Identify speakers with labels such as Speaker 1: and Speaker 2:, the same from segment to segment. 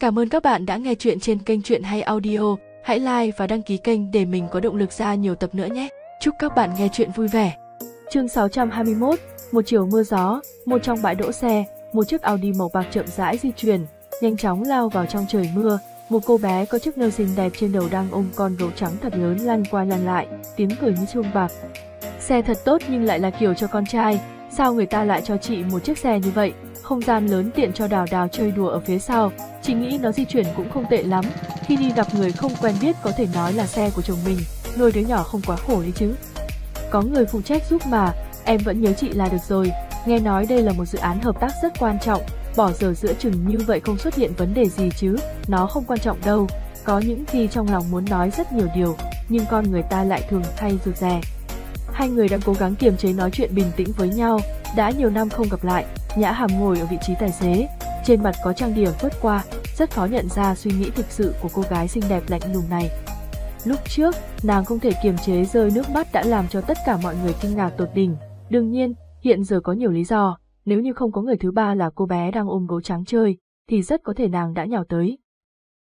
Speaker 1: Cảm ơn các bạn đã nghe chuyện trên kênh Chuyện Hay Audio. Hãy like và đăng ký kênh để mình có động lực ra nhiều tập nữa nhé. Chúc các bạn nghe chuyện vui vẻ.
Speaker 2: Chương 621, một chiều mưa gió, một trong bãi đỗ xe, một chiếc Audi màu bạc chậm rãi di chuyển, nhanh chóng lao vào trong trời mưa. Một cô bé có chiếc nơ xinh đẹp trên đầu đang ôm con gấu trắng thật lớn lăn qua lăn lại, tiếng cười như chuông bạc. Xe thật tốt nhưng lại là kiểu cho con trai, sao người ta lại cho chị một chiếc xe như vậy? Không gian lớn tiện cho đào đào chơi đùa ở phía sau, chỉ nghĩ nó di chuyển cũng không tệ lắm. Khi đi gặp người không quen biết có thể nói là xe của chồng mình, nuôi đứa nhỏ không quá khổ đấy chứ. Có người phụ trách giúp mà, em vẫn nhớ chị là được rồi. Nghe nói đây là một dự án hợp tác rất quan trọng, bỏ giờ giữa chừng như vậy không xuất hiện vấn đề gì chứ, nó không quan trọng đâu. Có những khi trong lòng muốn nói rất nhiều điều, nhưng con người ta lại thường hay rụt rè. Hai người đã cố gắng kiềm chế nói chuyện bình tĩnh với nhau, đã nhiều năm không gặp lại, Nhã Hàm ngồi ở vị trí tài xế, trên mặt có trang điểm phớt qua, rất khó nhận ra suy nghĩ thực sự của cô gái xinh đẹp lạnh lùng này. Lúc trước, nàng không thể kiềm chế rơi nước mắt đã làm cho tất cả mọi người kinh ngạc tột đỉnh. Đương nhiên, hiện giờ có nhiều lý do, nếu như không có người thứ ba là cô bé đang ôm gấu trắng chơi, thì rất có thể nàng đã nhào tới.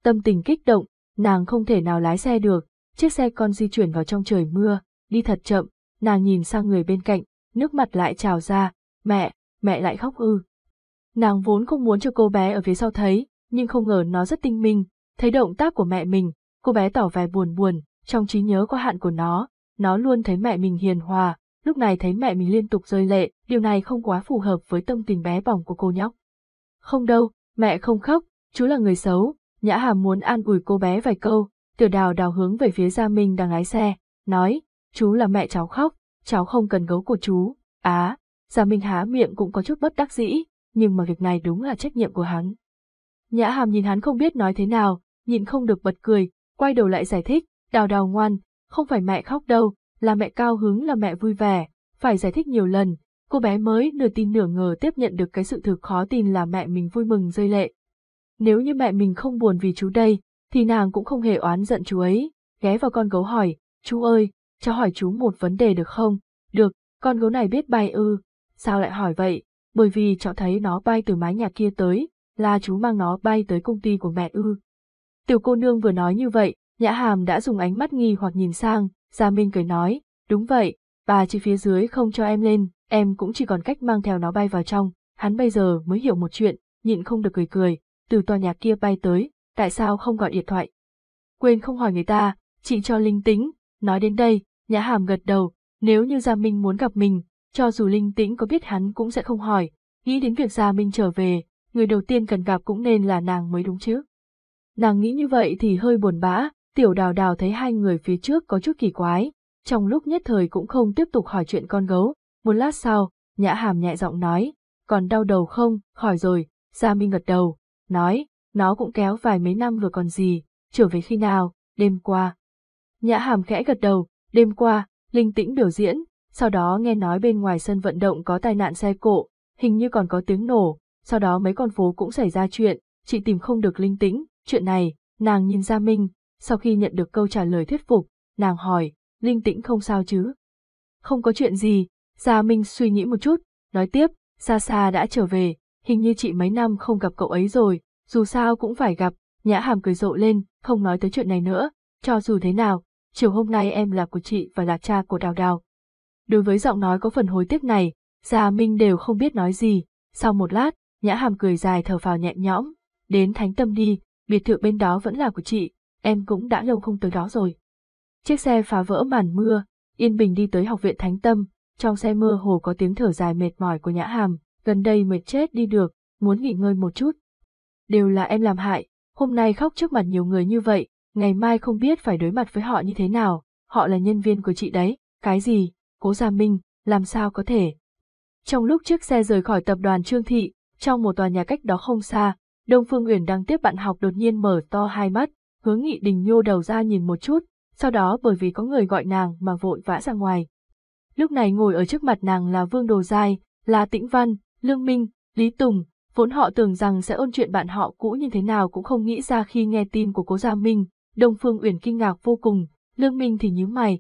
Speaker 2: Tâm tình kích động, nàng không thể nào lái xe được, chiếc xe con di chuyển vào trong trời mưa, đi thật chậm, nàng nhìn sang người bên cạnh, nước mặt lại trào ra, mẹ, mẹ lại khóc ư. Nàng vốn không muốn cho cô bé ở phía sau thấy, nhưng không ngờ nó rất tinh minh, thấy động tác của mẹ mình, cô bé tỏ vẻ buồn buồn, trong trí nhớ có hạn của nó, nó luôn thấy mẹ mình hiền hòa, lúc này thấy mẹ mình liên tục rơi lệ, điều này không quá phù hợp với tâm tình bé bỏng của cô nhóc. Không đâu, mẹ không khóc, chú là người xấu, Nhã Hàm muốn an ủi cô bé vài câu, tiểu đào đào hướng về phía Gia Minh đang lái xe, nói, chú là mẹ cháu khóc, cháu không cần gấu của chú, á, Gia Minh há miệng cũng có chút bất đắc dĩ, nhưng mà việc này đúng là trách nhiệm của hắn. Nhã Hàm nhìn hắn không biết nói thế nào, nhìn không được bật cười, quay đầu lại giải thích, đào đào ngoan, không phải mẹ khóc đâu, là mẹ cao hứng là mẹ vui vẻ, phải giải thích nhiều lần, cô bé mới nửa tin nửa ngờ tiếp nhận được cái sự thực khó tin là mẹ mình vui mừng rơi lệ. Nếu như mẹ mình không buồn vì chú đây, thì nàng cũng không hề oán giận chú ấy, ghé vào con gấu hỏi, chú ơi, cháu hỏi chú một vấn đề được không? Được, con gấu này biết bay ư, sao lại hỏi vậy? Bởi vì cháu thấy nó bay từ mái nhà kia tới, là chú mang nó bay tới công ty của mẹ ư. Tiểu cô nương vừa nói như vậy, Nhã Hàm đã dùng ánh mắt nghi hoặc nhìn sang, Gia Minh cười nói, đúng vậy, bà chỉ phía dưới không cho em lên, em cũng chỉ còn cách mang theo nó bay vào trong, hắn bây giờ mới hiểu một chuyện, nhịn không được cười cười, từ tòa nhà kia bay tới, tại sao không gọi điện thoại. Quên không hỏi người ta, chị cho linh tính, nói đến đây, Nhã Hàm gật đầu, nếu như Gia Minh muốn gặp mình, cho dù linh tĩnh có biết hắn cũng sẽ không hỏi, nghĩ đến việc Gia Minh trở về, người đầu tiên cần gặp cũng nên là nàng mới đúng chứ. Nàng nghĩ như vậy thì hơi buồn bã, tiểu đào đào thấy hai người phía trước có chút kỳ quái, trong lúc nhất thời cũng không tiếp tục hỏi chuyện con gấu, một lát sau, nhã hàm nhẹ giọng nói, còn đau đầu không, khỏi rồi, Gia Minh gật đầu, nói, nó cũng kéo vài mấy năm vừa còn gì, trở về khi nào, đêm qua. Nhã hàm khẽ gật đầu, đêm qua, linh tĩnh biểu diễn, sau đó nghe nói bên ngoài sân vận động có tai nạn xe cộ, hình như còn có tiếng nổ, sau đó mấy con phố cũng xảy ra chuyện, chị tìm không được linh tĩnh, chuyện này, nàng nhìn Gia Minh, sau khi nhận được câu trả lời thuyết phục, nàng hỏi, linh tĩnh không sao chứ? Không có chuyện gì, Gia Minh suy nghĩ một chút, nói tiếp, xa xa đã trở về, hình như chị mấy năm không gặp cậu ấy rồi, dù sao cũng phải gặp, nhã hàm cười rộ lên, không nói tới chuyện này nữa, cho dù thế nào, chiều hôm nay em là của chị và là cha của Đào Đào. Đối với giọng nói có phần hối tiếc này, Gia Minh đều không biết nói gì, sau một lát, nhã hàm cười dài thở phào nhẹ nhõm, đến thánh tâm đi, biệt thự bên đó vẫn là của chị, em cũng đã lâu không tới đó rồi. Chiếc xe phá vỡ màn mưa, Yên Bình đi tới học viện Thánh Tâm, trong xe mưa hồ có tiếng thở dài mệt mỏi của Nhã Hàm, gần đây mệt chết đi được, muốn nghỉ ngơi một chút. Đều là em làm hại, hôm nay khóc trước mặt nhiều người như vậy, ngày mai không biết phải đối mặt với họ như thế nào, họ là nhân viên của chị đấy, cái gì, cố Gia Minh, làm sao có thể. Trong lúc chiếc xe rời khỏi tập đoàn Trương Thị, trong một tòa nhà cách đó không xa, Đông Phương Uyển đang tiếp bạn học đột nhiên mở to hai mắt, hướng nghị đình nhô đầu ra nhìn một chút, sau đó bởi vì có người gọi nàng mà vội vã ra ngoài. Lúc này ngồi ở trước mặt nàng là Vương Đồ Giai, là Tĩnh Văn, Lương Minh, Lý Tùng, vốn họ tưởng rằng sẽ ôn chuyện bạn họ cũ như thế nào cũng không nghĩ ra khi nghe tin của cố Gia Minh, Đông Phương Uyển kinh ngạc vô cùng, Lương Minh thì nhíu mày.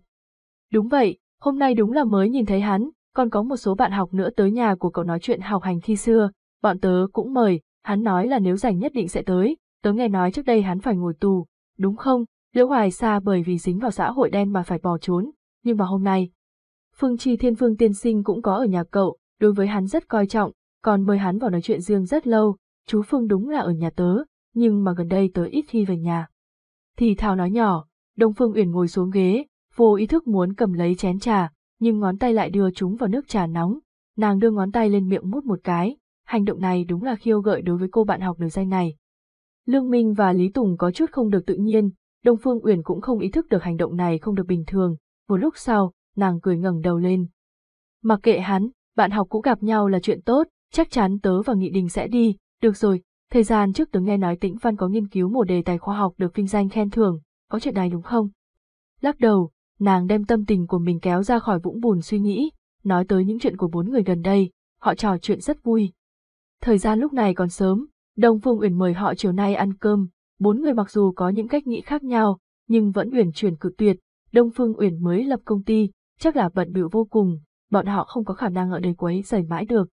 Speaker 2: Đúng vậy, hôm nay đúng là mới nhìn thấy hắn, còn có một số bạn học nữa tới nhà của cậu nói chuyện học hành khi xưa, bọn tớ cũng mời, hắn nói là nếu rảnh nhất định sẽ tới, tớ nghe nói trước đây hắn phải ngồi tù, đúng không? Liễu Hoài Sa bởi vì dính vào xã hội đen mà phải bỏ trốn, nhưng mà hôm nay, Phương Chi Thiên Phương tiên sinh cũng có ở nhà cậu, đối với hắn rất coi trọng, còn mời hắn vào nói chuyện riêng rất lâu, chú Phương đúng là ở nhà tớ, nhưng mà gần đây tớ ít khi về nhà. Thì thào nói nhỏ, Đông Phương Uyển ngồi xuống ghế, vô ý thức muốn cầm lấy chén trà, nhưng ngón tay lại đưa chúng vào nước trà nóng. Nàng đưa ngón tay lên miệng mút một cái, hành động này đúng là khiêu gợi đối với cô bạn học nổi danh này. Lương Minh và Lý Tùng có chút không được tự nhiên, Đông Phương Uyển cũng không ý thức được hành động này không được bình thường. Một lúc sau, nàng cười ngẩng đầu lên. Mặc kệ hắn, bạn học cũ gặp nhau là chuyện tốt, chắc chắn tớ và Nghị Đình sẽ đi, được rồi, thời gian trước tớ nghe nói Tĩnh Văn có nghiên cứu một đề tài khoa học được vinh danh khen thưởng, có chuyện này đúng không? Lắc đầu, nàng đem tâm tình của mình kéo ra khỏi vũng bùn suy nghĩ, nói tới những chuyện của bốn người gần đây, họ trò chuyện rất vui. Thời gian lúc này còn sớm, Đông Phương Uyển mời họ chiều nay ăn cơm, bốn người mặc dù có những cách nghĩ khác nhau, nhưng vẫn uyển chuyển cự tuyệt, Đông Phương Uyển mới lập công ty, chắc là bận bịu vô cùng, bọn họ không có khả năng ở đây quấy rầy mãi được.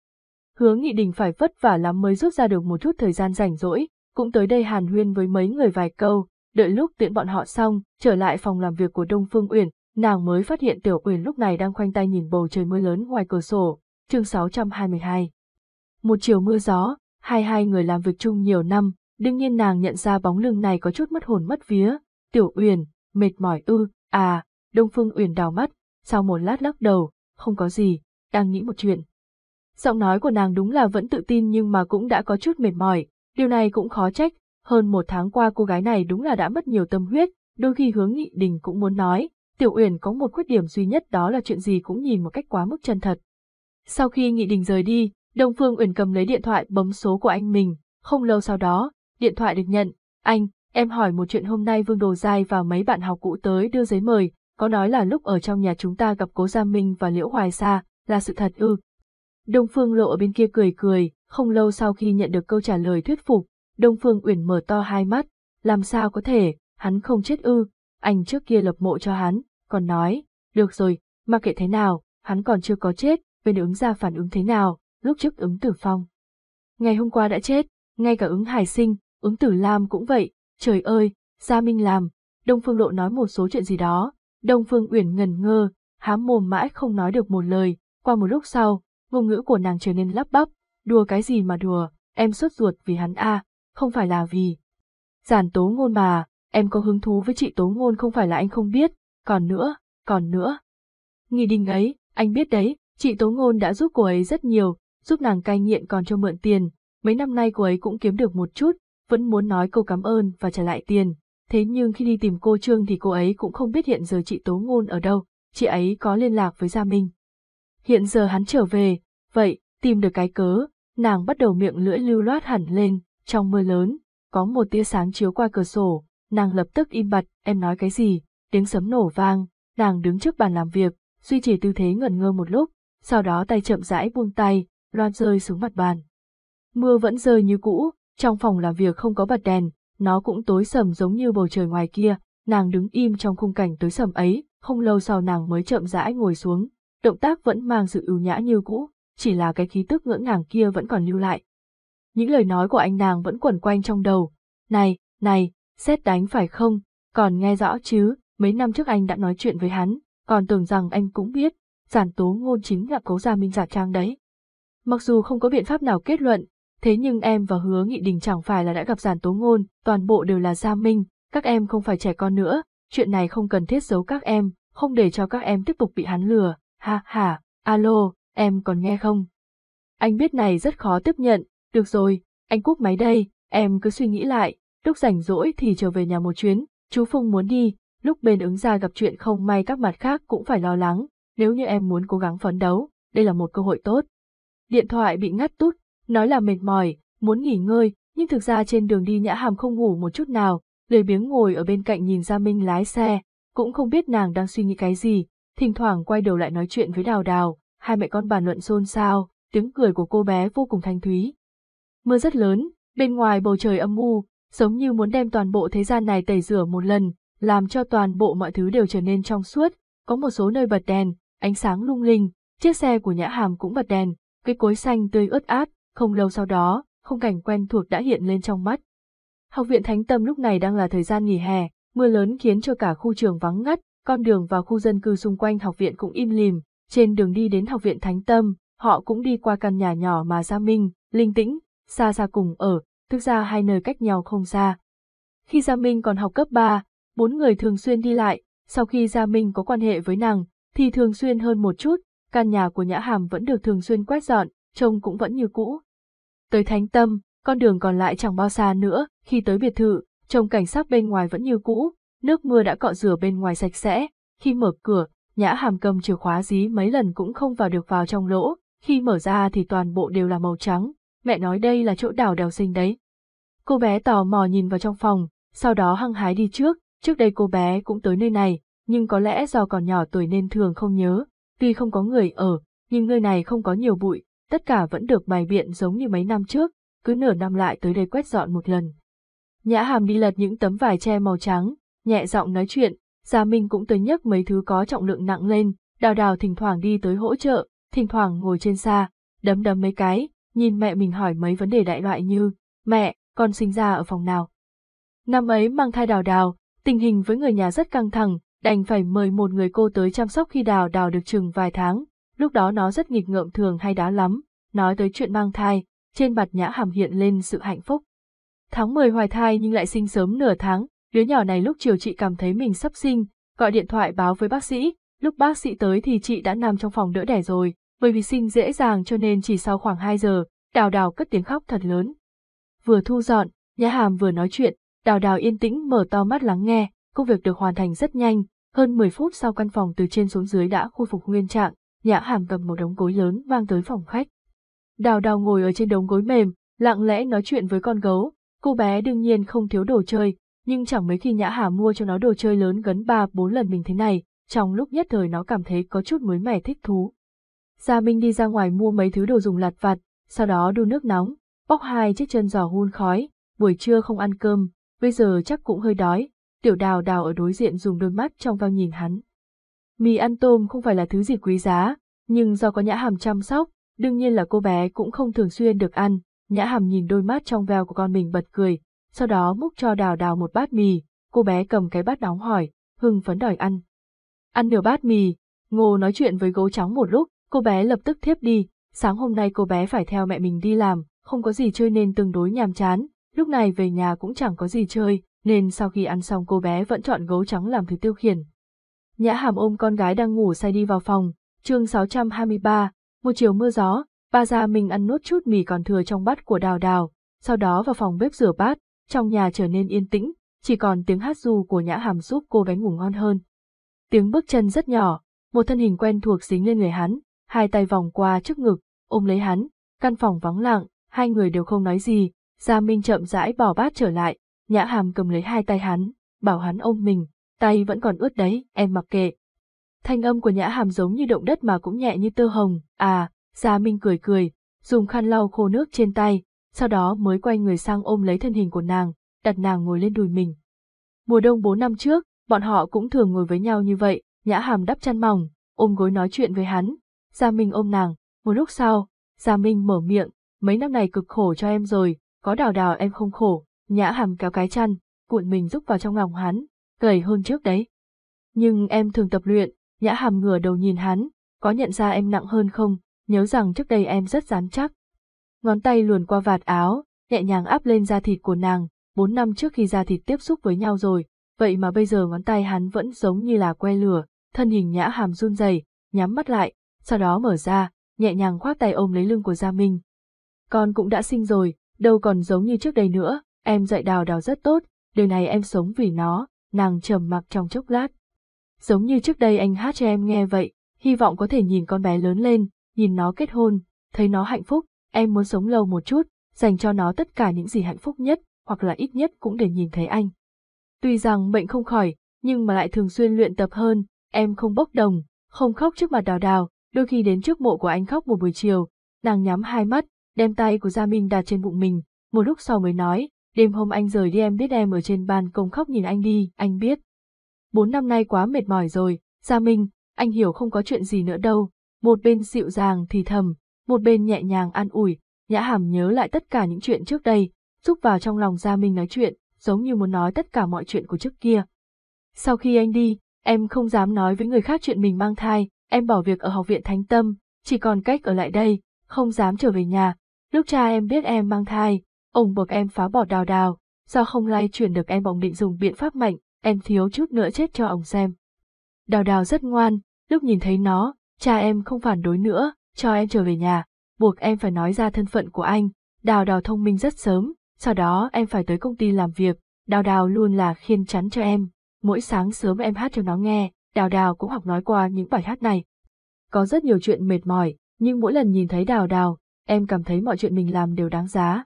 Speaker 2: Hứa Nghị Đình phải vất vả lắm mới rút ra được một chút thời gian rảnh rỗi, cũng tới đây hàn huyên với mấy người vài câu, đợi lúc tiễn bọn họ xong, trở lại phòng làm việc của Đông Phương Uyển, nàng mới phát hiện Tiểu Uyển lúc này đang khoanh tay nhìn bầu trời mưa lớn ngoài cửa sổ, chương 622. Một chiều mưa gió, hai hai người làm việc chung nhiều năm, đương nhiên nàng nhận ra bóng lưng này có chút mất hồn mất vía. Tiểu Uyển, mệt mỏi ư, à, Đông Phương Uyển đào mắt, sau một lát lắc đầu, không có gì, đang nghĩ một chuyện. Giọng nói của nàng đúng là vẫn tự tin nhưng mà cũng đã có chút mệt mỏi, điều này cũng khó trách, hơn một tháng qua cô gái này đúng là đã mất nhiều tâm huyết, đôi khi hướng nghị đình cũng muốn nói, Tiểu Uyển có một khuyết điểm duy nhất đó là chuyện gì cũng nhìn một cách quá mức chân thật. Sau khi nghị đình rời đi, Đông Phương Uyển cầm lấy điện thoại bấm số của anh mình, không lâu sau đó, điện thoại được nhận, anh, em hỏi một chuyện hôm nay Vương Đồ Giai và mấy bạn học cũ tới đưa giấy mời, có nói là lúc ở trong nhà chúng ta gặp Cố Gia Minh và Liễu Hoài Sa, là sự thật ư. Đông Phương Lộ ở bên kia cười cười, không lâu sau khi nhận được câu trả lời thuyết phục, Đông Phương Uyển mở to hai mắt, làm sao có thể, hắn không chết ư, anh trước kia lập mộ cho hắn, còn nói, được rồi, mặc kệ thế nào, hắn còn chưa có chết, bên ứng ra phản ứng thế nào, lúc trước ứng tử phong. Ngày hôm qua đã chết, ngay cả ứng hải sinh, ứng tử lam cũng vậy, trời ơi, Gia Minh làm, Đông Phương Lộ nói một số chuyện gì đó, Đông Phương Uyển ngần ngơ, hám mồm mãi không nói được một lời, qua một lúc sau, ngôn ngữ của nàng trở nên lắp bắp, đùa cái gì mà đùa, em sốt ruột vì hắn a, không phải là vì. Giản tố ngôn mà, em có hứng thú với chị tố ngôn không phải là anh không biết, còn nữa, còn nữa. Nghị đình ấy, anh biết đấy, chị tố ngôn đã giúp cô ấy rất nhiều, giúp nàng cai nghiện còn cho mượn tiền, mấy năm nay cô ấy cũng kiếm được một chút, vẫn muốn nói câu cảm ơn và trả lại tiền, thế nhưng khi đi tìm cô Trương thì cô ấy cũng không biết hiện giờ chị Tố Ngôn ở đâu, chị ấy có liên lạc với Gia Minh. Hiện giờ hắn trở về, vậy, tìm được cái cớ, nàng bắt đầu miệng lưỡi lưu loát hẳn lên, trong mưa lớn, có một tia sáng chiếu qua cửa sổ, nàng lập tức im bặt, em nói cái gì, tiếng sấm nổ vang, nàng đứng trước bàn làm việc, duy trì tư thế ngẩn ngơ một lúc, sau đó tay chậm rãi buông tay, loan rơi xuống mặt bàn. Mưa vẫn rơi như cũ, trong phòng làm việc không có bật đèn, nó cũng tối sầm giống như bầu trời ngoài kia, nàng đứng im trong khung cảnh tối sầm ấy, không lâu sau nàng mới chậm rãi ngồi xuống, động tác vẫn mang sự ưu nhã như cũ, chỉ là cái khí tức ngưỡng ngàng kia vẫn còn lưu lại. Những lời nói của anh nàng vẫn quẩn quanh trong đầu, này, này, xét đánh phải không, còn nghe rõ chứ, mấy năm trước anh đã nói chuyện với hắn, còn tưởng rằng anh cũng biết, giản tố ngôn chính là cố gia minh giả trang đấy. Mặc dù không có biện pháp nào kết luận, thế nhưng em và hứa nghị đình chẳng phải là đã gặp giản tố ngôn, toàn bộ đều là gia minh, các em không phải trẻ con nữa, chuyện này không cần thiết giấu các em, không để cho các em tiếp tục bị hắn lừa, ha ha, alo, em còn nghe không? Anh biết này rất khó tiếp nhận, được rồi, anh cúp máy đây, em cứ suy nghĩ lại, lúc rảnh rỗi thì trở về nhà một chuyến, chú Phung muốn đi, lúc bên ứng ra gặp chuyện không may các mặt khác cũng phải lo lắng, nếu như em muốn cố gắng phấn đấu, đây là một cơ hội tốt. Điện thoại bị ngắt tút, nói là mệt mỏi, muốn nghỉ ngơi, nhưng thực ra trên đường đi Nhã Hàm không ngủ một chút nào, lười biếng ngồi ở bên cạnh nhìn Gia Minh lái xe, cũng không biết nàng đang suy nghĩ cái gì, thỉnh thoảng quay đầu lại nói chuyện với Đào Đào, hai mẹ con bàn luận xôn xao, tiếng cười của cô bé vô cùng thanh thúy. Mưa rất lớn, bên ngoài bầu trời âm u, giống như muốn đem toàn bộ thế gian này tẩy rửa một lần, làm cho toàn bộ mọi thứ đều trở nên trong suốt, có một số nơi bật đèn, ánh sáng lung linh, chiếc xe của Nhã Hàm cũng bật đèn, cây cối xanh tươi ướt át, không lâu sau đó, khung cảnh quen thuộc đã hiện lên trong mắt. Học viện Thánh Tâm lúc này đang là thời gian nghỉ hè, mưa lớn khiến cho cả khu trường vắng ngắt, con đường vào khu dân cư xung quanh học viện cũng im lìm, trên đường đi đến học viện Thánh Tâm, họ cũng đi qua căn nhà nhỏ mà Gia Minh, Linh Tĩnh, xa xa cùng ở, thực ra hai nơi cách nhau không xa. Khi Gia Minh còn học cấp 3, bốn người thường xuyên đi lại, sau khi Gia Minh có quan hệ với nàng, thì thường xuyên hơn một chút, căn nhà của Nhã Hàm vẫn được thường xuyên quét dọn, trông cũng vẫn như cũ. Tới Thánh Tâm, con đường còn lại chẳng bao xa nữa, khi tới biệt thự, trông cảnh sắc bên ngoài vẫn như cũ, nước mưa đã cọ rửa bên ngoài sạch sẽ, khi mở cửa, Nhã Hàm cầm chìa khóa dí mấy lần cũng không vào được vào trong lỗ, khi mở ra thì toàn bộ đều là màu trắng, mẹ nói đây là chỗ đào đèo sinh đấy. Cô bé tò mò nhìn vào trong phòng, sau đó hăng hái đi trước, trước đây cô bé cũng tới nơi này, nhưng có lẽ do còn nhỏ tuổi nên thường không nhớ, tuy không có người ở, nhưng nơi này không có nhiều bụi, tất cả vẫn được bài biện giống như mấy năm trước, cứ nửa năm lại tới đây quét dọn một lần. Nhã hàm đi lật những tấm vải che màu trắng, nhẹ giọng nói chuyện, Gia Minh cũng tới nhấc mấy thứ có trọng lượng nặng lên, đào đào thỉnh thoảng đi tới hỗ trợ, thỉnh thoảng ngồi trên xa, đấm đấm mấy cái, nhìn mẹ mình hỏi mấy vấn đề đại loại như, mẹ, con sinh ra ở phòng nào? Năm ấy mang thai đào đào, tình hình với người nhà rất căng thẳng, đành phải mời một người cô tới chăm sóc khi đào đào được chừng vài tháng, lúc đó nó rất nghịch ngợm thường hay đá lắm, nói tới chuyện mang thai, trên mặt nhã hàm hiện lên sự hạnh phúc. Tháng 10 hoài thai nhưng lại sinh sớm nửa tháng, đứa nhỏ này lúc chiều chị cảm thấy mình sắp sinh, gọi điện thoại báo với bác sĩ, lúc bác sĩ tới thì chị đã nằm trong phòng đỡ đẻ rồi, bởi vì sinh dễ dàng cho nên chỉ sau khoảng 2 giờ, đào đào cất tiếng khóc thật lớn. Vừa thu dọn, nhã hàm vừa nói chuyện, đào đào yên tĩnh mở to mắt lắng nghe, công việc được hoàn thành rất nhanh, hơn 10 phút sau căn phòng từ trên xuống dưới đã khôi phục nguyên trạng, nhã hàm cầm một đống gối lớn mang tới phòng khách. Đào đào ngồi ở trên đống gối mềm, lặng lẽ nói chuyện với con gấu, cô bé đương nhiên không thiếu đồ chơi, nhưng chẳng mấy khi nhã hà mua cho nó đồ chơi lớn gấn 3-4 lần mình thế này, trong lúc nhất thời nó cảm thấy có chút mới mẻ thích thú. Gia Minh đi ra ngoài mua mấy thứ đồ dùng lặt vặt, sau đó đun nước nóng, bóc hai chiếc chân giò hun khói, buổi trưa không ăn cơm, bây giờ chắc cũng hơi đói, tiểu đào đào ở đối diện dùng đôi mắt trong veo nhìn hắn. Mì ăn tôm không phải là thứ gì quý giá, nhưng do có nhã hàm chăm sóc, đương nhiên là cô bé cũng không thường xuyên được ăn, nhã hàm nhìn đôi mắt trong veo của con mình bật cười, sau đó múc cho đào đào một bát mì, cô bé cầm cái bát nóng hỏi, hưng phấn đòi ăn. Ăn nửa bát mì, ngô nói chuyện với gấu trắng một lúc, cô bé lập tức thiếp đi, sáng hôm nay cô bé phải theo mẹ mình đi làm, không có gì chơi nên tương đối nhàm chán, lúc này về nhà cũng chẳng có gì chơi, nên sau khi ăn xong cô bé vẫn chọn gấu trắng làm thứ tiêu khiển. Nhã hàm ôm con gái đang ngủ say đi vào phòng, chương 623, một chiều mưa gió, ba già mình ăn nốt chút mì còn thừa trong bát của đào đào, sau đó vào phòng bếp rửa bát, trong nhà trở nên yên tĩnh, chỉ còn tiếng hát ru của nhã hàm giúp cô bé ngủ ngon hơn. Tiếng bước chân rất nhỏ, một thân hình quen thuộc dính lên người hắn, hai tay vòng qua trước ngực, ôm lấy hắn, căn phòng vắng lặng, hai người đều không nói gì, Gia Minh chậm rãi bỏ bát trở lại, nhã hàm cầm lấy hai tay hắn, bảo hắn ôm mình, tay vẫn còn ướt đấy, em mặc kệ. Thanh âm của nhã hàm giống như động đất mà cũng nhẹ như tơ hồng, à, Gia Minh cười cười, dùng khăn lau khô nước trên tay, sau đó mới quay người sang ôm lấy thân hình của nàng, đặt nàng ngồi lên đùi mình. Mùa đông bốn năm trước, bọn họ cũng thường ngồi với nhau như vậy, nhã hàm đắp chăn mỏng, ôm gối nói chuyện với hắn. Gia Minh ôm nàng, một lúc sau, Gia Minh mở miệng, mấy năm này cực khổ cho em rồi, có đào đào em không khổ, nhã hàm kéo cái chăn, cuộn mình rúc vào trong lòng hắn, gầy hơn trước đấy. Nhưng em thường tập luyện, nhã hàm ngửa đầu nhìn hắn, có nhận ra em nặng hơn không, nhớ rằng trước đây em rất rắn chắc. Ngón tay luồn qua vạt áo, nhẹ nhàng áp lên da thịt của nàng, bốn năm trước khi da thịt tiếp xúc với nhau rồi, vậy mà bây giờ ngón tay hắn vẫn giống như là que lửa, thân hình nhã hàm run rẩy, nhắm mắt lại, sau đó mở ra, nhẹ nhàng khoác tay ôm lấy lưng của Gia Minh. Con cũng đã sinh rồi, đâu còn giống như trước đây nữa, em dạy đào đào rất tốt, điều này em sống vì nó, nàng trầm mặc trong chốc lát. Giống như trước đây anh hát cho em nghe vậy, hy vọng có thể nhìn con bé lớn lên, nhìn nó kết hôn, thấy nó hạnh phúc, em muốn sống lâu một chút, dành cho nó tất cả những gì hạnh phúc nhất, hoặc là ít nhất cũng để nhìn thấy anh. Tuy rằng bệnh không khỏi, nhưng mà lại thường xuyên luyện tập hơn, em không bốc đồng, không khóc trước mặt đào đào, đôi khi đến trước mộ của anh khóc một buổi chiều, nàng nhắm hai mắt, đem tay của Gia Minh đặt trên bụng mình, một lúc sau mới nói, đêm hôm anh rời đi em biết em ở trên ban công khóc nhìn anh đi, anh biết. Bốn năm nay quá mệt mỏi rồi, Gia Minh, anh hiểu không có chuyện gì nữa đâu, một bên dịu dàng thì thầm, một bên nhẹ nhàng an ủi, Nhã Hàm nhớ lại tất cả những chuyện trước đây, xúc vào trong lòng Gia Minh nói chuyện, giống như muốn nói tất cả mọi chuyện của trước kia. Sau khi anh đi, em không dám nói với người khác chuyện mình mang thai, em bỏ việc ở học viện Thánh Tâm, chỉ còn cách ở lại đây, không dám trở về nhà. Lúc cha em biết em mang thai, ông buộc em phá bỏ đào đào, do không lay chuyển được em bỗng định dùng biện pháp mạnh, em thiếu chút nữa chết cho ông xem. Đào đào rất ngoan, lúc nhìn thấy nó, cha em không phản đối nữa, cho em trở về nhà, buộc em phải nói ra thân phận của anh. Đào đào thông minh rất sớm, sau đó em phải tới công ty làm việc, đào đào luôn là khiên chắn cho em. Mỗi sáng sớm em hát cho nó nghe, đào đào cũng học nói qua những bài hát này. Có rất nhiều chuyện mệt mỏi, nhưng mỗi lần nhìn thấy đào đào, em cảm thấy mọi chuyện mình làm đều đáng giá.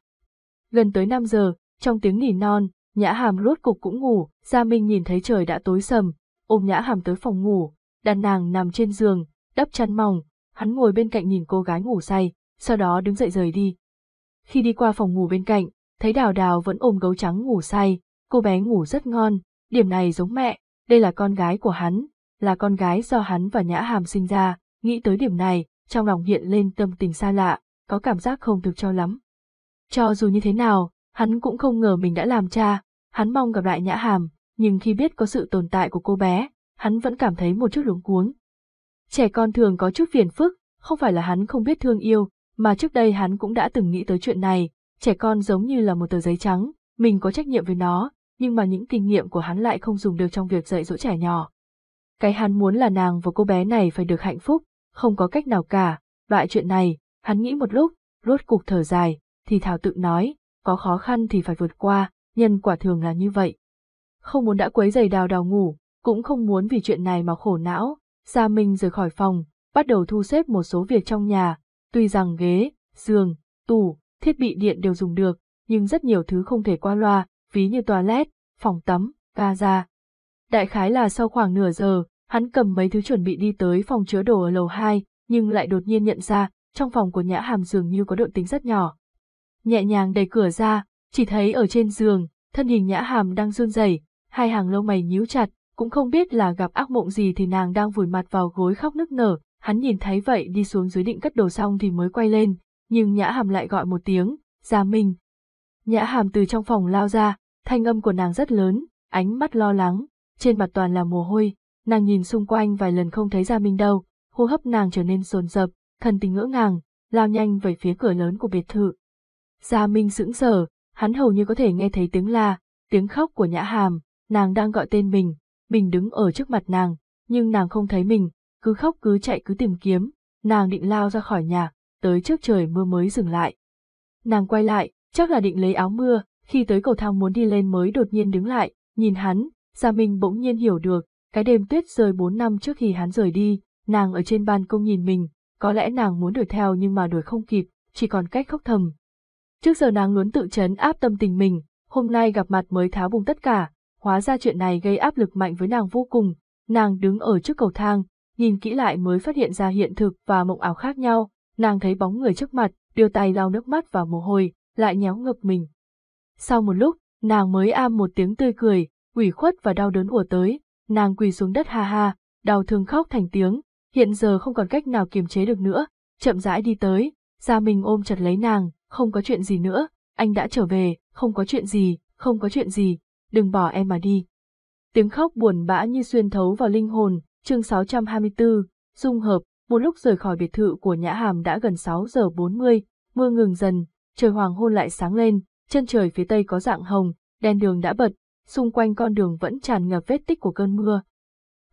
Speaker 2: Gần tới 5 giờ, trong tiếng nỉ non, Nhã Hàm rốt cục cũng ngủ, Gia Minh nhìn thấy trời đã tối sầm, ôm Nhã Hàm tới phòng ngủ, đàn nàng nằm trên giường, đắp chăn mỏng, hắn ngồi bên cạnh nhìn cô gái ngủ say, sau đó đứng dậy rời đi. Khi đi qua phòng ngủ bên cạnh, thấy Đào Đào vẫn ôm gấu trắng ngủ say, cô bé ngủ rất ngon, điểm này giống mẹ, đây là con gái của hắn, là con gái do hắn và Nhã Hàm sinh ra, nghĩ tới điểm này, trong lòng hiện lên tâm tình xa lạ, có cảm giác không được cho lắm. Cho dù như thế nào, hắn cũng không ngờ mình đã làm cha, hắn mong gặp lại Nhã Hàm, nhưng khi biết có sự tồn tại của cô bé, hắn vẫn cảm thấy một chút luống cuống. Trẻ con thường có chút phiền phức, không phải là hắn không biết thương yêu, mà trước đây hắn cũng đã từng nghĩ tới chuyện này, trẻ con giống như là một tờ giấy trắng, mình có trách nhiệm với nó, nhưng mà những kinh nghiệm của hắn lại không dùng được trong việc dạy dỗ trẻ nhỏ. Cái hắn muốn là nàng và cô bé này phải được hạnh phúc, không có cách nào cả, loại chuyện này, hắn nghĩ một lúc, rốt cục thở dài, thì Thảo tự nói, có khó khăn thì phải vượt qua, nhân quả thường là như vậy. Không muốn đã quấy giày đào đào ngủ, cũng không muốn vì chuyện này mà khổ não, Gia Minh rời khỏi phòng, bắt đầu thu xếp một số việc trong nhà, tuy rằng ghế, giường, tủ, thiết bị điện đều dùng được, nhưng rất nhiều thứ không thể qua loa, ví như toilet, phòng tắm, ga ra. Đại khái là sau khoảng nửa giờ, hắn cầm mấy thứ chuẩn bị đi tới phòng chứa đồ ở lầu 2, nhưng lại đột nhiên nhận ra, trong phòng của Nhã Hàm dường như có động tính rất nhỏ. Nhẹ nhàng đẩy cửa ra, chỉ thấy ở trên giường, thân hình Nhã Hàm đang run rẩy, hai hàng lông mày nhíu chặt, cũng không biết là gặp ác mộng gì thì nàng đang vùi mặt vào gối khóc nức nở, hắn nhìn thấy vậy đi xuống dưới định cất đồ xong thì mới quay lên, nhưng Nhã Hàm lại gọi một tiếng, Gia Minh. Nhã Hàm từ trong phòng lao ra, thanh âm của nàng rất lớn, ánh mắt lo lắng, trên mặt toàn là mồ hôi, nàng nhìn xung quanh vài lần không thấy Gia Minh đâu, hô hấp nàng trở nên sồn sập, thần tình ngỡ ngàng, lao nhanh về phía cửa lớn của biệt thự. Gia Minh sững sờ, hắn hầu như có thể nghe thấy tiếng la, tiếng khóc của Nhã Hàm, nàng đang gọi tên mình, mình đứng ở trước mặt nàng, nhưng nàng không thấy mình, cứ khóc cứ chạy cứ tìm kiếm, nàng định lao ra khỏi nhà, tới trước trời mưa mới dừng lại. Nàng quay lại, chắc là định lấy áo mưa, khi tới cầu thang muốn đi lên mới đột nhiên đứng lại, nhìn hắn, Gia Minh bỗng nhiên hiểu được, cái đêm tuyết rơi bốn năm trước khi hắn rời đi, nàng ở trên ban công nhìn mình, có lẽ nàng muốn đuổi theo nhưng mà đuổi không kịp, chỉ còn cách khóc thầm. Trước giờ nàng luôn tự chấn áp tâm tình mình, hôm nay gặp mặt mới tháo bùng tất cả, hóa ra chuyện này gây áp lực mạnh với nàng vô cùng, nàng đứng ở trước cầu thang, nhìn kỹ lại mới phát hiện ra hiện thực và mộng ảo khác nhau, nàng thấy bóng người trước mặt, đưa tay lau nước mắt và mồ hôi, lại nhéo ngực mình. Sau một lúc, nàng mới am một tiếng tươi cười, ủy khuất và đau đớn ùa tới, nàng quỳ xuống đất ha ha, đau thương khóc thành tiếng, hiện giờ không còn cách nào kiềm chế được nữa, chậm rãi đi tới, Gia Minh ôm chặt lấy nàng, không có chuyện gì nữa, anh đã trở về, không có chuyện gì, không có chuyện gì, đừng bỏ em mà đi. Tiếng khóc buồn bã như xuyên thấu vào linh hồn, chương 624, dung hợp, một lúc rời khỏi biệt thự của Nhã Hàm đã gần 6 giờ 40, mưa ngừng dần, trời hoàng hôn lại sáng lên, chân trời phía tây có dạng hồng, đèn đường đã bật, xung quanh con đường vẫn tràn ngập vết tích của cơn mưa.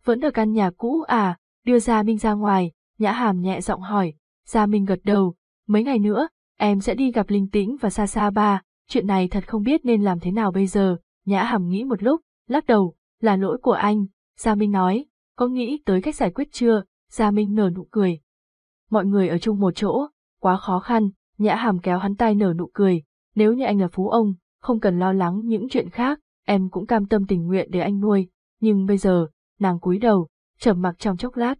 Speaker 2: Vẫn ở căn nhà cũ à, đưa Gia Minh ra ngoài, Nhã Hàm nhẹ giọng hỏi, Gia Minh gật đầu, mấy ngày nữa, em sẽ đi gặp Linh Tĩnh và Sa Sa ba, chuyện này thật không biết nên làm thế nào bây giờ, Nhã Hàm nghĩ một lúc, lắc đầu, là lỗi của anh, Gia Minh nói, có nghĩ tới cách giải quyết chưa, Gia Minh nở nụ cười. Mọi người ở chung một chỗ, quá khó khăn, Nhã Hàm kéo hắn tay nở nụ cười, nếu như anh là phú ông, không cần lo lắng những chuyện khác, em cũng cam tâm tình nguyện để anh nuôi, nhưng bây giờ, nàng cúi đầu, trầm mặc trong chốc lát.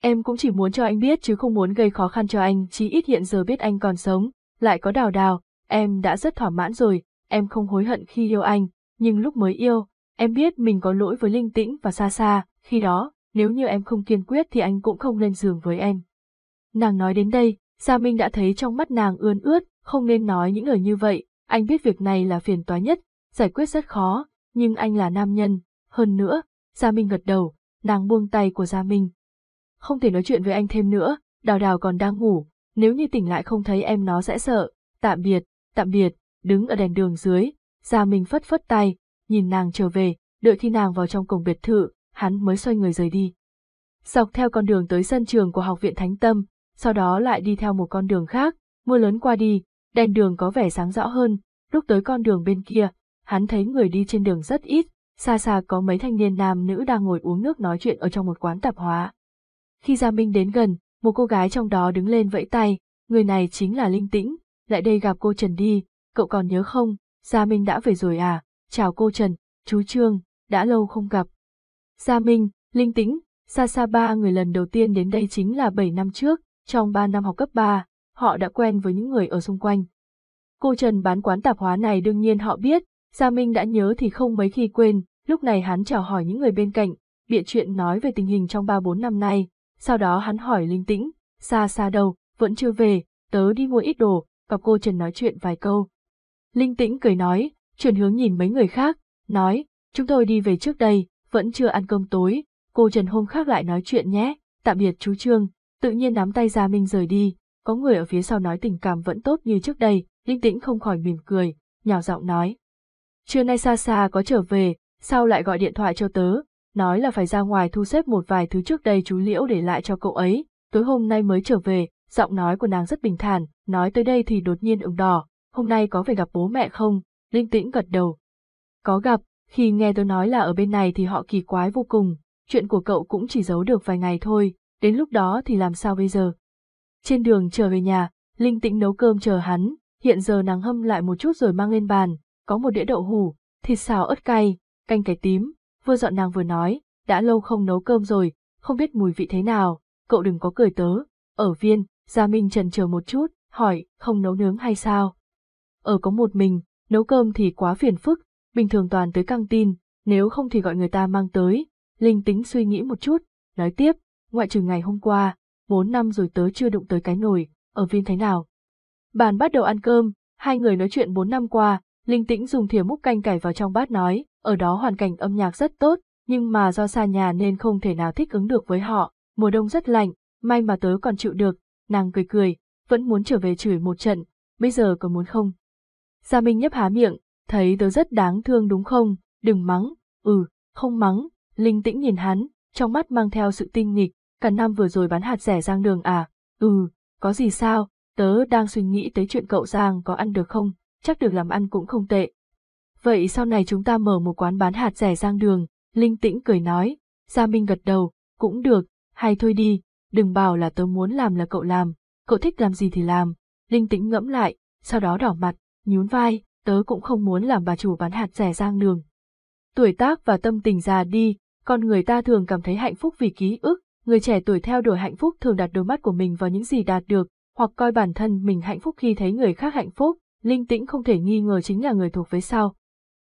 Speaker 2: Em cũng chỉ muốn cho anh biết chứ không muốn gây khó khăn cho anh, chí ít hiện giờ biết anh còn sống, lại có đào đào, em đã rất thỏa mãn rồi, em không hối hận khi yêu anh, nhưng lúc mới yêu, em biết mình có lỗi với Linh Tĩnh và xa xa, khi đó, nếu như em không kiên quyết thì anh cũng không lên giường với em. Nàng nói đến đây, Gia Minh đã thấy trong mắt nàng ươn ướt, không nên nói những lời như vậy, Anh biết việc này là phiền toái nhất, giải quyết rất khó, nhưng anh là nam nhân. Hơn nữa, Gia Minh gật đầu, nàng buông tay của Gia Minh. Không thể nói chuyện với anh thêm nữa, đào đào còn đang ngủ, nếu như tỉnh lại không thấy em nó sẽ sợ. Tạm biệt, tạm biệt, đứng ở đèn đường dưới, Gia Minh phất phất tay, nhìn nàng trở về, đợi khi nàng vào trong cổng biệt thự, hắn mới xoay người rời đi. Dọc theo con đường tới sân trường của học viện Thánh Tâm, sau đó lại đi theo một con đường khác, mưa lớn qua đi, đèn đường có vẻ sáng rõ hơn, lúc tới con đường bên kia, hắn thấy người đi trên đường rất ít, xa xa có mấy thanh niên nam nữ đang ngồi uống nước nói chuyện ở trong một quán tạp hóa. Khi Gia Minh đến gần, một cô gái trong đó đứng lên vẫy tay, người này chính là Linh Tĩnh, lại đây gặp cô Trần đi, cậu còn nhớ không, Gia Minh đã về rồi à, chào cô Trần, chú Trương, đã lâu không gặp. Gia Minh, Linh Tĩnh, xa xa ba người lần đầu tiên đến đây chính là 7 năm trước, trong 3 năm học cấp 3, họ đã quen với những người ở xung quanh. Cô Trần bán quán tạp hóa này đương nhiên họ biết, Gia Minh đã nhớ thì không mấy khi quên, lúc này hắn chào hỏi những người bên cạnh, bịa chuyện nói về tình hình trong 3-4 năm nay, sau đó hắn hỏi linh tĩnh, xa xa đâu, vẫn chưa về, tớ đi mua ít đồ, gặp cô Trần nói chuyện vài câu. Linh tĩnh cười nói, chuyển hướng nhìn mấy người khác, nói, chúng tôi đi về trước đây, vẫn chưa ăn cơm tối, cô Trần hôm khác lại nói chuyện nhé, tạm biệt chú Trương, tự nhiên nắm tay Gia Minh rời đi, có người ở phía sau nói tình cảm vẫn tốt như trước đây, Linh Tĩnh không khỏi mỉm cười, nhỏ giọng nói. Trưa nay xa xa có trở về, sao lại gọi điện thoại cho tớ, nói là phải ra ngoài thu xếp một vài thứ trước đây chú Liễu để lại cho cậu ấy, tối hôm nay mới trở về, giọng nói của nàng rất bình thản, nói tới đây thì đột nhiên ửng đỏ, hôm nay có phải gặp bố mẹ không, Linh Tĩnh gật đầu. Có gặp, khi nghe tôi nói là ở bên này thì họ kỳ quái vô cùng, chuyện của cậu cũng chỉ giấu được vài ngày thôi, đến lúc đó thì làm sao bây giờ. Trên đường trở về nhà, Linh Tĩnh nấu cơm chờ hắn, hiện giờ nàng hâm lại một chút rồi mang lên bàn, có một đĩa đậu hủ, thịt xào ớt cay, canh cải tím, vừa dọn nàng vừa nói, đã lâu không nấu cơm rồi, không biết mùi vị thế nào, cậu đừng có cười tớ, ở viên, Gia Minh trần chờ một chút, hỏi, không nấu nướng hay sao? Ở có một mình, nấu cơm thì quá phiền phức, bình thường toàn tới căng tin, nếu không thì gọi người ta mang tới, Linh tính suy nghĩ một chút, nói tiếp, ngoại trừ ngày hôm qua, bốn năm rồi tớ chưa đụng tới cái nồi, ở viên thế nào? Bàn bắt đầu ăn cơm, hai người nói chuyện bốn năm qua, Linh tĩnh dùng thìa múc canh cải vào trong bát nói, ở đó hoàn cảnh âm nhạc rất tốt, nhưng mà do xa nhà nên không thể nào thích ứng được với họ, mùa đông rất lạnh, may mà tớ còn chịu được, nàng cười cười, vẫn muốn trở về chửi một trận, bây giờ có muốn không? Gia Minh nhấp há miệng, thấy tớ rất đáng thương đúng không, đừng mắng, ừ, không mắng, Linh tĩnh nhìn hắn, trong mắt mang theo sự tinh nghịch, cả năm vừa rồi bán hạt rẻ Giang đường à, ừ, có gì sao, tớ đang suy nghĩ tới chuyện cậu Giang có ăn được không, chắc được làm ăn cũng không tệ. Vậy sau này chúng ta mở một quán bán hạt rẻ Giang đường, Linh tĩnh cười nói, Gia Minh gật đầu, cũng được, hay thôi đi, đừng bảo là tớ muốn làm là cậu làm, cậu thích làm gì thì làm, Linh tĩnh ngẫm lại, sau đó đỏ mặt, nhún vai, tớ cũng không muốn làm bà chủ bán hạt rẻ Giang đường. Tuổi tác và tâm tình già đi, con người ta thường cảm thấy hạnh phúc vì ký ức, người trẻ tuổi theo đuổi hạnh phúc thường đặt đôi mắt của mình vào những gì đạt được, hoặc coi bản thân mình hạnh phúc khi thấy người khác hạnh phúc, linh tĩnh không thể nghi ngờ chính là người thuộc với sau.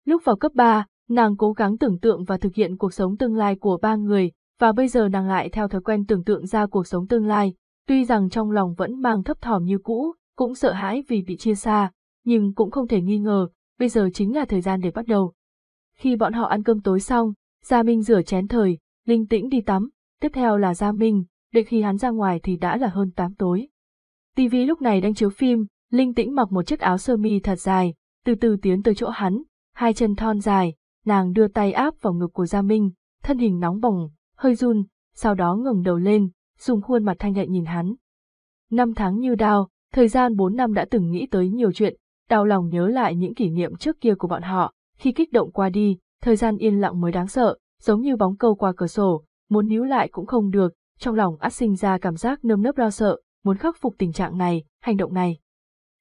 Speaker 2: Lúc vào cấp 3, nàng cố gắng tưởng tượng và thực hiện cuộc sống tương lai của ba người, và bây giờ nàng lại theo thói quen tưởng tượng ra cuộc sống tương lai, tuy rằng trong lòng vẫn mang thấp thỏm như cũ, cũng sợ hãi vì bị chia xa, nhưng cũng không thể nghi ngờ, bây giờ chính là thời gian để bắt đầu. Khi bọn họ ăn cơm tối xong, Gia Minh rửa chén thời, Linh Tĩnh đi tắm, tiếp theo là Gia Minh, để khi hắn ra ngoài thì đã là hơn 8 tối. TV lúc này đang chiếu phim, Linh Tĩnh mặc một chiếc áo sơ mi thật dài, từ từ tiến tới chỗ hắn, hai chân thon dài, nàng đưa tay áp vào ngực của Gia Minh, thân hình nóng bỏng, hơi run, sau đó ngẩng đầu lên, dùng khuôn mặt thanh lệ nhìn hắn. Năm tháng như đao, thời gian bốn năm đã từng nghĩ tới nhiều chuyện, đau lòng nhớ lại những kỷ niệm trước kia của bọn họ, khi kích động qua đi, thời gian yên lặng mới đáng sợ, giống như bóng câu qua cửa sổ, muốn níu lại cũng không được, trong lòng át sinh ra cảm giác nơm nớp lo sợ, muốn khắc phục tình trạng này, hành động này.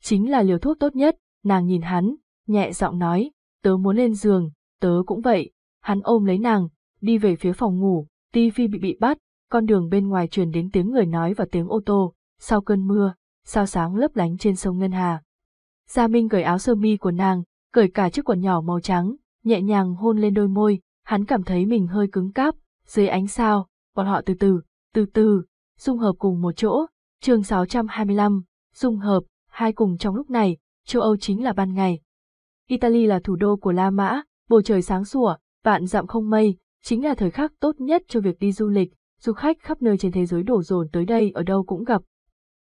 Speaker 2: Chính là liều thuốc tốt nhất, nàng nhìn hắn, nhẹ giọng nói, tớ muốn lên giường, tớ cũng vậy, hắn ôm lấy nàng, đi về phía phòng ngủ, tivi bị bị bắt, con đường bên ngoài truyền đến tiếng người nói và tiếng ô tô, sau cơn mưa, sao sáng lấp lánh trên sông Ngân Hà. Gia Minh cởi áo sơ mi của nàng, cởi cả chiếc quần nhỏ màu trắng, nhẹ nhàng hôn lên đôi môi, hắn cảm thấy mình hơi cứng cáp, dưới ánh sao, bọn họ từ từ, từ từ, dung hợp cùng một chỗ, chương 625, dung hợp, hai cùng trong lúc này, châu Âu chính là ban ngày. Italy là thủ đô của La Mã, bầu trời sáng sủa, vạn dặm không mây, chính là thời khắc tốt nhất cho việc đi du lịch, du khách khắp nơi trên thế giới đổ dồn tới đây ở đâu cũng gặp.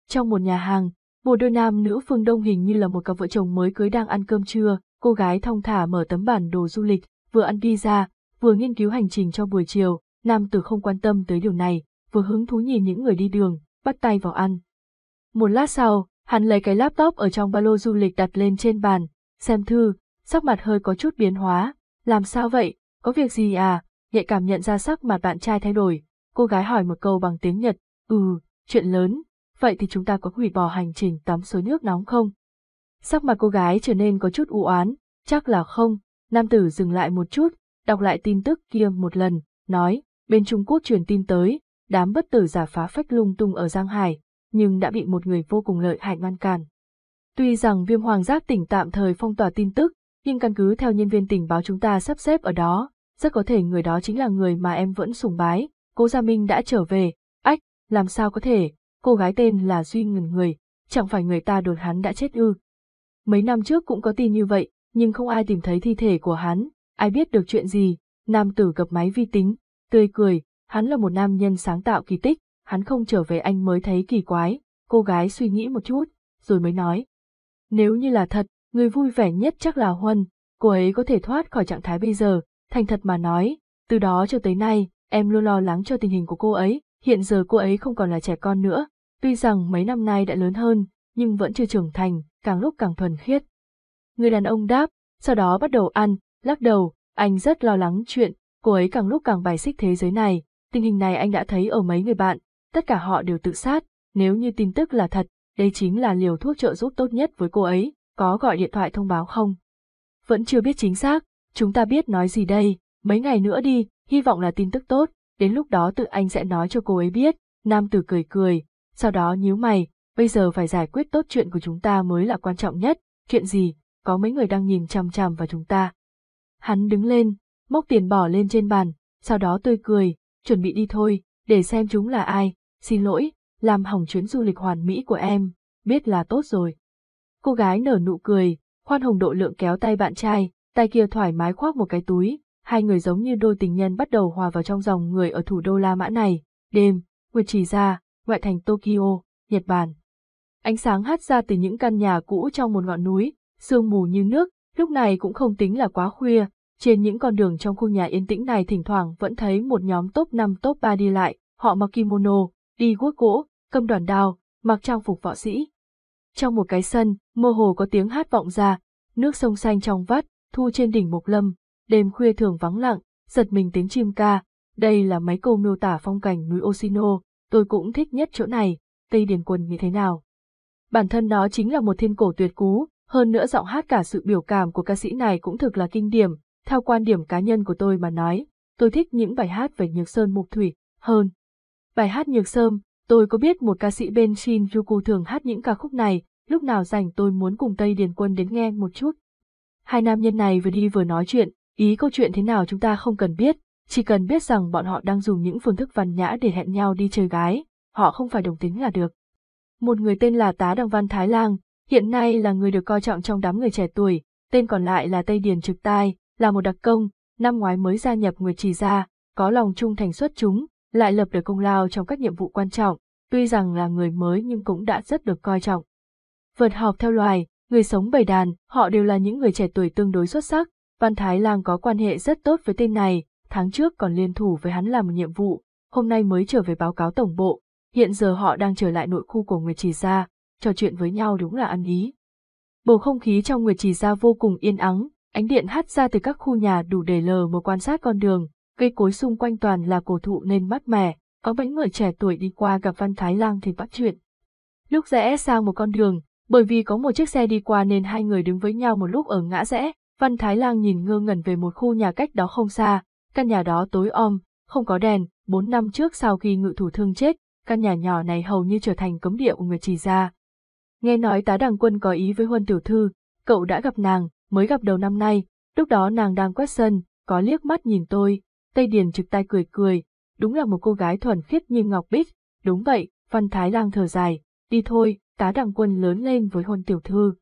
Speaker 2: Trong một nhà hàng, một đôi nam nữ phương Đông hình như là một cặp vợ chồng mới cưới đang ăn cơm trưa, cô gái thong thả mở tấm bản đồ du lịch, vừa ăn pizza, vừa nghiên cứu hành trình cho buổi chiều, nam tử không quan tâm tới điều này, vừa hứng thú nhìn những người đi đường, bắt tay vào ăn. Một lát sau, hắn lấy cái laptop ở trong ba lô du lịch đặt lên trên bàn, xem thư, sắc mặt hơi có chút biến hóa, làm sao vậy, có việc gì à, nhạy cảm nhận ra sắc mặt bạn trai thay đổi, cô gái hỏi một câu bằng tiếng Nhật, ừ, chuyện lớn, vậy thì chúng ta có hủy bỏ hành trình tắm suối nước nóng không? Sắc mặt cô gái trở nên có chút u oán, chắc là không, nam tử dừng lại một chút, đọc lại tin tức kia một lần, nói, bên Trung Quốc truyền tin tới, đám bất tử giả phá phách lung tung ở Giang Hải, nhưng đã bị một người vô cùng lợi hại ngăn cản. Tuy rằng viêm hoàng giác tỉnh tạm thời phong tỏa tin tức, nhưng căn cứ theo nhân viên tình báo chúng ta sắp xếp ở đó, rất có thể người đó chính là người mà em vẫn sùng bái, cố Gia Minh đã trở về, ách, làm sao có thể, cô gái tên là Duy ngừng người, chẳng phải người ta đột hắn đã chết ư. Mấy năm trước cũng có tin như vậy, nhưng không ai tìm thấy thi thể của hắn, ai biết được chuyện gì, nam tử gập máy vi tính, tươi cười, hắn là một nam nhân sáng tạo kỳ tích, hắn không trở về anh mới thấy kỳ quái, cô gái suy nghĩ một chút, rồi mới nói. Nếu như là thật, người vui vẻ nhất chắc là Huân, cô ấy có thể thoát khỏi trạng thái bây giờ, thành thật mà nói, từ đó cho tới nay, em luôn lo lắng cho tình hình của cô ấy, hiện giờ cô ấy không còn là trẻ con nữa, tuy rằng mấy năm nay đã lớn hơn, nhưng vẫn chưa trưởng thành, càng lúc càng thuần khiết. Người đàn ông đáp, sau đó bắt đầu ăn, lắc đầu, anh rất lo lắng chuyện, cô ấy càng lúc càng bài xích thế giới này, tình hình này anh đã thấy ở mấy người bạn, tất cả họ đều tự sát, nếu như tin tức là thật, đây chính là liều thuốc trợ giúp tốt nhất với cô ấy, có gọi điện thoại thông báo không? Vẫn chưa biết chính xác, chúng ta biết nói gì đây, mấy ngày nữa đi, hy vọng là tin tức tốt, đến lúc đó tự anh sẽ nói cho cô ấy biết, nam tử cười cười, sau đó nhíu mày, bây giờ phải giải quyết tốt chuyện của chúng ta mới là quan trọng nhất, chuyện gì, có mấy người đang nhìn chằm chằm vào chúng ta. Hắn đứng lên, móc tiền bỏ lên trên bàn, sau đó tươi cười, chuẩn bị đi thôi, để xem chúng là ai, xin lỗi, làm hỏng chuyến du lịch hoàn mỹ của em, biết là tốt rồi. Cô gái nở nụ cười, khoan hồng độ lượng kéo tay bạn trai, tay kia thoải mái khoác một cái túi, hai người giống như đôi tình nhân bắt đầu hòa vào trong dòng người ở thủ đô La Mã này. Đêm, Nguyệt chỉ ra, ngoại thành Tokyo, Nhật Bản. Ánh sáng hắt ra từ những căn nhà cũ trong một ngọn núi, sương mù như nước, lúc này cũng không tính là quá khuya, trên những con đường trong khu nhà yên tĩnh này thỉnh thoảng vẫn thấy một nhóm top 5 top 3 đi lại, họ mặc kimono, đi guốc gỗ, cầm đoàn đao, mặc trang phục võ sĩ. Trong một cái sân, mơ hồ có tiếng hát vọng ra, nước sông xanh trong vắt, thu trên đỉnh Mộc Lâm, đêm khuya thường vắng lặng, giật mình tiếng chim ca, đây là mấy câu miêu tả phong cảnh núi Osino, tôi cũng thích nhất chỗ này, Tây Điền Quân như thế nào. Bản thân nó chính là một thiên cổ tuyệt cú, hơn nữa giọng hát cả sự biểu cảm của ca sĩ này cũng thực là kinh điểm, theo quan điểm cá nhân của tôi mà nói, tôi thích những bài hát về Nhược Sơn Mục Thủy hơn. Bài hát Nhược Sơn, tôi có biết một ca sĩ bên Shinjuku thường hát những ca khúc này, lúc nào rảnh tôi muốn cùng Tây Điền Quân đến nghe một chút. Hai nam nhân này vừa đi vừa nói chuyện, ý câu chuyện thế nào chúng ta không cần biết, chỉ cần biết rằng bọn họ đang dùng những phương thức văn nhã để hẹn nhau đi chơi gái, họ không phải đồng tính là được. Một người tên là Tá Đăng Văn Thái Lang, hiện nay là người được coi trọng trong đám người trẻ tuổi, tên còn lại là Tây Điền Trực Tai, là một đặc công, năm ngoái mới gia nhập Nguyệt Trì Gia, có lòng trung thành xuất chúng, lại lập được công lao trong các nhiệm vụ quan trọng, tuy rằng là người mới nhưng cũng đã rất được coi trọng. Vượt học theo loài, người sống bầy đàn, họ đều là những người trẻ tuổi tương đối xuất sắc, Văn Thái Lang có quan hệ rất tốt với tên này, tháng trước còn liên thủ với hắn làm một nhiệm vụ, hôm nay mới trở về báo cáo tổng bộ, hiện giờ họ đang trở lại nội khu của Nguyệt Trì Gia, trò chuyện với nhau đúng là ăn ý. Bầu không khí trong Nguyệt Trì Gia vô cùng yên ắng, ánh điện hắt ra từ các khu nhà đủ để lờ một quan sát con đường, cây cối xung quanh toàn là cổ thụ nên mát mẻ, có mấy người trẻ tuổi đi qua gặp Văn Thái Lang thì bắt chuyện. Lúc rẽ sang một con đường, bởi vì có một chiếc xe đi qua nên hai người đứng với nhau một lúc ở ngã rẽ, Văn Thái Lang nhìn ngơ ngẩn về một khu nhà cách đó không xa, căn nhà đó tối om, không có đèn, bốn năm trước sau khi ngự thủ thương chết, căn nhà nhỏ này hầu như trở thành cấm địa của người trì gia. Nghe nói tá đằng quân có ý với huân tiểu thư, cậu đã gặp nàng, mới gặp đầu năm nay, lúc đó nàng đang quét sân, có liếc mắt nhìn tôi, Tây Điền trực tay cười cười, đúng là một cô gái thuần khiết như ngọc bích, đúng vậy, Văn Thái Lang thở dài, đi thôi, tá đằng quân lớn lên với hôn tiểu thư.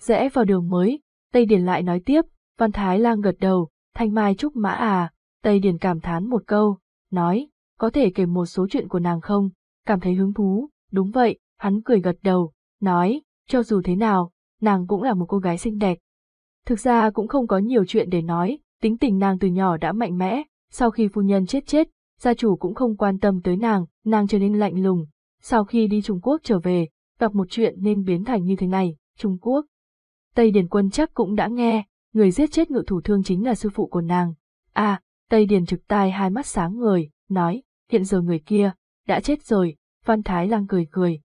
Speaker 2: Rẽ vào đường mới, Tây Điền lại nói tiếp, Văn Thái Lang gật đầu, thanh mai trúc mã à, Tây Điền cảm thán một câu, nói, có thể kể một số chuyện của nàng không, cảm thấy hứng thú, đúng vậy, hắn cười gật đầu, nói, cho dù thế nào, nàng cũng là một cô gái xinh đẹp. Thực ra cũng không có nhiều chuyện để nói, tính tình nàng từ nhỏ đã mạnh mẽ, sau khi phu nhân chết chết, gia chủ cũng không quan tâm tới nàng, nàng trở nên lạnh lùng. Sau khi đi Trung Quốc trở về, gặp một chuyện nên biến thành như thế này, Trung Quốc. Tây Điền Quân chắc cũng đã nghe, người giết chết ngự thủ thương chính là sư phụ của nàng. À, Tây Điền trực tai hai mắt sáng người nói, hiện giờ người kia, đã chết rồi, Văn Thái Lang cười cười.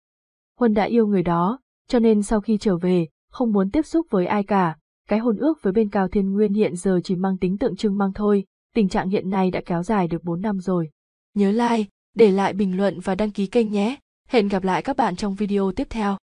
Speaker 2: Huân đã yêu người đó, cho nên sau khi trở về, không muốn tiếp xúc với ai cả, cái hôn ước với bên Cao Thiên Nguyên hiện giờ chỉ mang tính tượng trưng mang thôi, tình trạng hiện nay đã kéo dài được 4 năm rồi.
Speaker 1: Nhớ like, để lại bình luận và đăng ký kênh nhé. Hẹn gặp lại các bạn trong video tiếp theo.